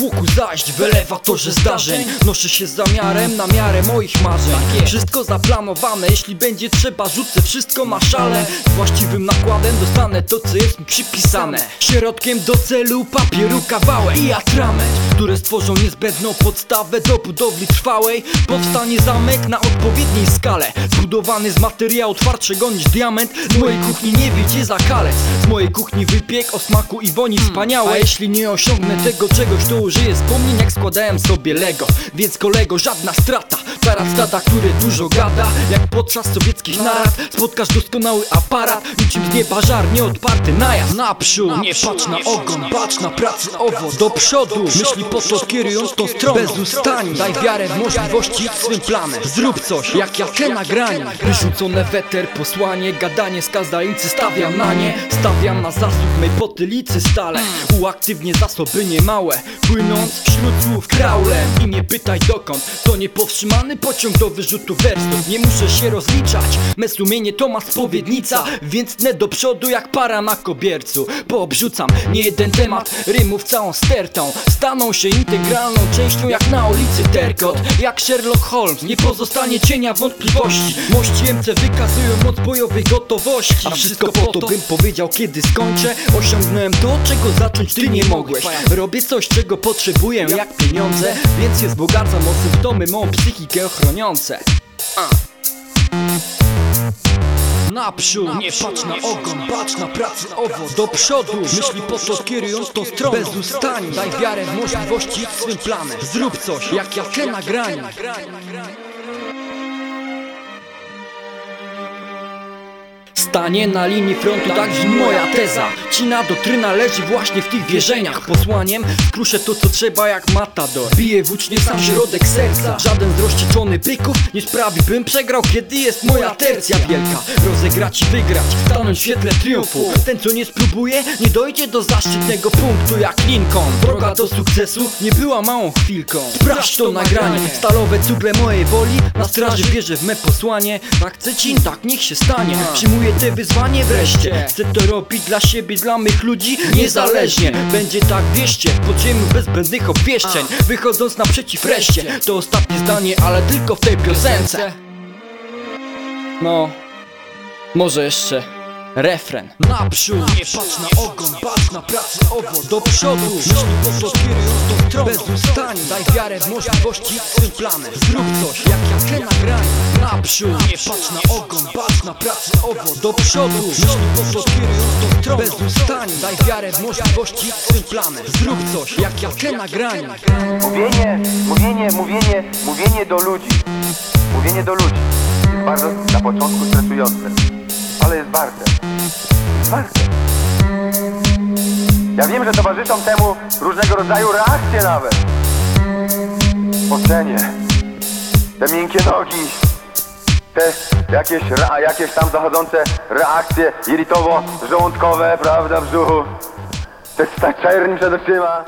tłoku zaś w elewatorze zdarzeń Noszę się z zamiarem na miarę moich marzeń. Wszystko zaplanowane, jeśli będzie trzeba rzucę wszystko na szale Z właściwym nakładem dostanę to co jest mi przypisane. Środkiem do celu papieru kawałek i atrament Które stworzą niezbędną podstawę do budowli trwałej. Powstanie zamek na odpowiedniej skale Zbudowany z materiału twardszego niż diament. Z mojej kuchni nie wyjdzie zakalec Z mojej kuchni wypiek o smaku i woni wspaniałej A jeśli nie osiągnę tego czegoś to użyję wspomnień jak składałem sobie Lego. Więc kolego żadna strata Zaraz stada, który dużo gada Jak podczas sowieckich narad. Spotkasz doskonały aparat Niczym z nieba żar nieodparty najazd Naprzód, nie patrz na ogon Patrz na pracę owo do przodu. Myśli po to kierując tą stroną? Bez ustani. Daj wiarę w możliwości swym planem. Zrób coś, jak ja te nagranie Wyrzucone weter, posłanie Gadanie skazalicy stawiam na nie. Stawiam na zasób mej potylicy stale. Uaktywnię zasoby niemałe. Płynąc wśród słów kraulem I nie pytaj dokąd To niepowstrzymany pociąg do wyrzutu wersów Nie muszę się rozliczać Me sumienie to ma spowiednica. Więc tnę do przodu jak para na kobiercu. Poobrzucam nie jeden temat Rymów całą stertą. Staną się integralną częścią jak na ulicy Terkot. Jak Sherlock Holmes Nie pozostanie cienia wątpliwości. Mości MC wykazują moc bojowej gotowości. A wszystko po to bym powiedział kiedy skończę. Osiągnąłem to czego zacząć ty nie mogłeś. Robię coś czego potrzebuję jak pieniądze. Więc je wzbogacam o symptomy mą psychikę chroniące. Naprzód, nie patrz na ogon, patrz na pracę owoc Do przodu, myśli po to kierując tą stroną. Bez daj wiarę w możliwości swym planem Zrób coś, jak ja te nagranie Stanie na linii frontu, tak brzmi moja teza. Cina doktryna leży właśnie w tych wierzeniach. Posłaniem kruszę to co trzeba jak matador. Bije włócznie sam środek serca. Żaden z rozścieczony byków nie sprawi bym przegrał Kiedy jest moja tercja wielka. Rozegrać i wygrać, stanąć w świetle triumfu. Ten co nie spróbuje, nie dojdzie do zaszczytnego punktu jak Lincoln. Droga do sukcesu nie była małą chwilką. Sprawdź to nagranie, stalowe cugle mojej woli Na straży wierzę w me posłanie. Tak chce cin, tak niech się stanie. Przyjmuję te wyzwanie wreszcie. Chcę to robić dla siebie, dla mych ludzi Niezależnie, będzie tak wieście podziemiu bez zbędnych obwieszczeń. Wychodząc naprzeciw reszcie To ostatnie zdanie, ale tylko w tej piosence. No, może jeszcze refren. Naprzód, nie patrz na ogon, patrz na pracę owoc Do przodu, myśli po to stroną Bez ustani, daj wiarę w możliwości swym planem Zrób coś, jak ja te nagranie. Naprzód, nie patrz na ogon, patrz na pracę owoc Do przodu, myśli po to stroną Bez ustani, daj wiarę w możliwości swym planem Zrób coś, jak ja te nagranie. Mówienie, mówienie, mówienie, mówienie do ludzi. Mówienie do ludzi. Jest bardzo na początku stresujące, ale jest warte. Warte. Ja wiem, że towarzyszą temu różnego rodzaju reakcje nawet. Ocenie. Te miękkie nogi. Te jakieś, jakieś tam zachodzące reakcje irytowo-żołądkowe, prawda, brzuchu. Te ta przed oczyma.